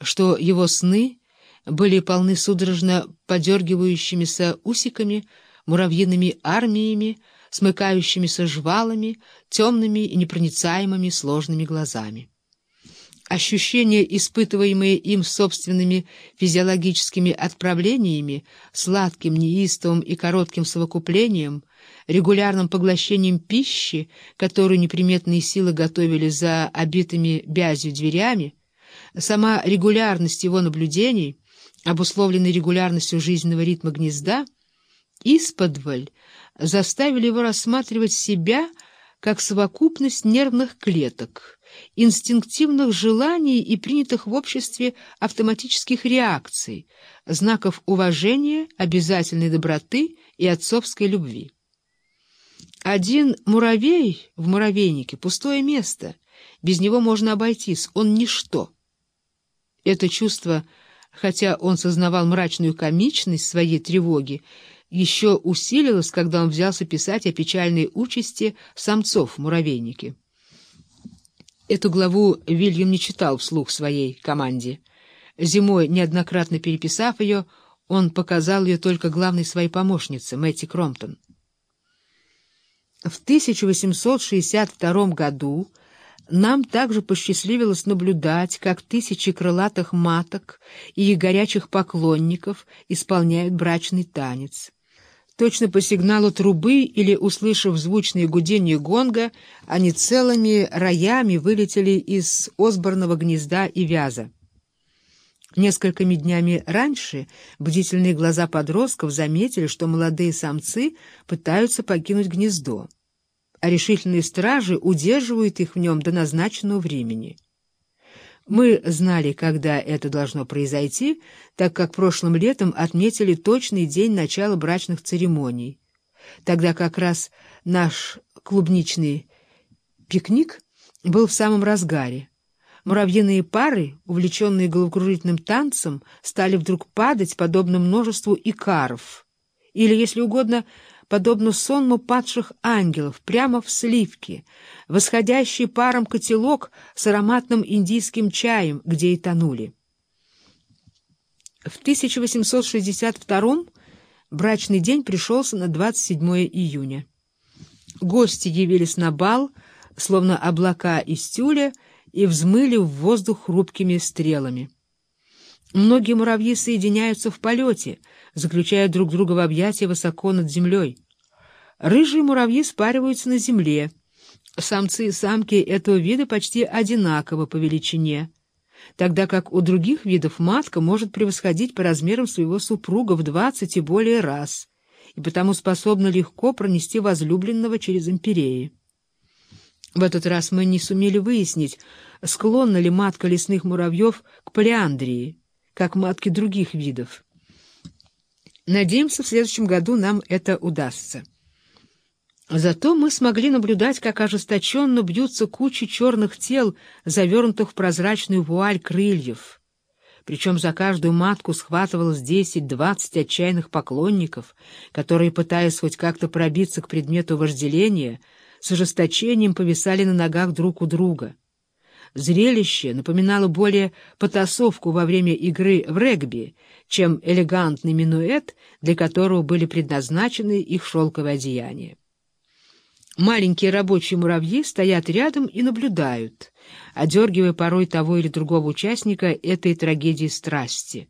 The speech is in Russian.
что его сны были полны судорожно подергивающимися усиками, муравьиными армиями, смыкающимися жвалами, темными и непроницаемыми сложными глазами. Ощущения, испытываемые им собственными физиологическими отправлениями, сладким, неистовым и коротким совокуплением, регулярным поглощением пищи, которую неприметные силы готовили за обитыми бязью дверями, сама регулярность его наблюдений, обусловленная регулярностью жизненного ритма гнезда, исподволь заставили его рассматривать себя как совокупность нервных клеток, инстинктивных желаний и принятых в обществе автоматических реакций, знаков уважения, обязательной доброты и отцовской любви. Один муравей в муравейнике — пустое место, без него можно обойтись, он ничто. Это чувство, хотя он сознавал мрачную комичность своей тревоги, еще усилилось, когда он взялся писать о печальной участи самцов в муравейнике. Эту главу Вильям не читал вслух своей команде. Зимой, неоднократно переписав ее, он показал ее только главной своей помощнице, Мэтти Кромптон. В 1862 году нам также посчастливилось наблюдать, как тысячи крылатых маток и горячих поклонников исполняют брачный танец. Точно по сигналу трубы или услышав звучное гудение гонга, они целыми роями вылетели из осборного гнезда и вяза. Несколькими днями раньше бдительные глаза подростков заметили, что молодые самцы пытаются покинуть гнездо, а решительные стражи удерживают их в нем до назначенного времени. Мы знали, когда это должно произойти, так как прошлым летом отметили точный день начала брачных церемоний. Тогда как раз наш клубничный пикник был в самом разгаре. Муравьиные пары, увлеченные головокружительным танцем, стали вдруг падать, подобно множеству икаров, или, если угодно, подобно сонму падших ангелов, прямо в сливки, восходящий паром котелок с ароматным индийским чаем, где и тонули. В 1862 брачный день пришелся на 27 июня. Гости явились на бал, словно облака из тюля, и взмыли в воздух хрупкими стрелами. Многие муравьи соединяются в полете, заключая друг друга в объятия высоко над землей. Рыжие муравьи спариваются на земле. Самцы и самки этого вида почти одинаковы по величине, тогда как у других видов матка может превосходить по размерам своего супруга в двадцать и более раз, и потому способна легко пронести возлюбленного через империи. В этот раз мы не сумели выяснить, склонна ли матка лесных муравьев к полиандрии, как матки других видов. Надеемся, в следующем году нам это удастся. Зато мы смогли наблюдать, как ожесточенно бьются кучи черных тел, завернутых в прозрачную вуаль крыльев. Причем за каждую матку схватывалось десять-двадцать отчаянных поклонников, которые, пытаясь хоть как-то пробиться к предмету вожделения, с ожесточением повисали на ногах друг у друга. Зрелище напоминало более потасовку во время игры в регби, чем элегантный минуэт, для которого были предназначены их шелковые одеяния. Маленькие рабочие муравьи стоят рядом и наблюдают, одергивая порой того или другого участника этой трагедии страсти.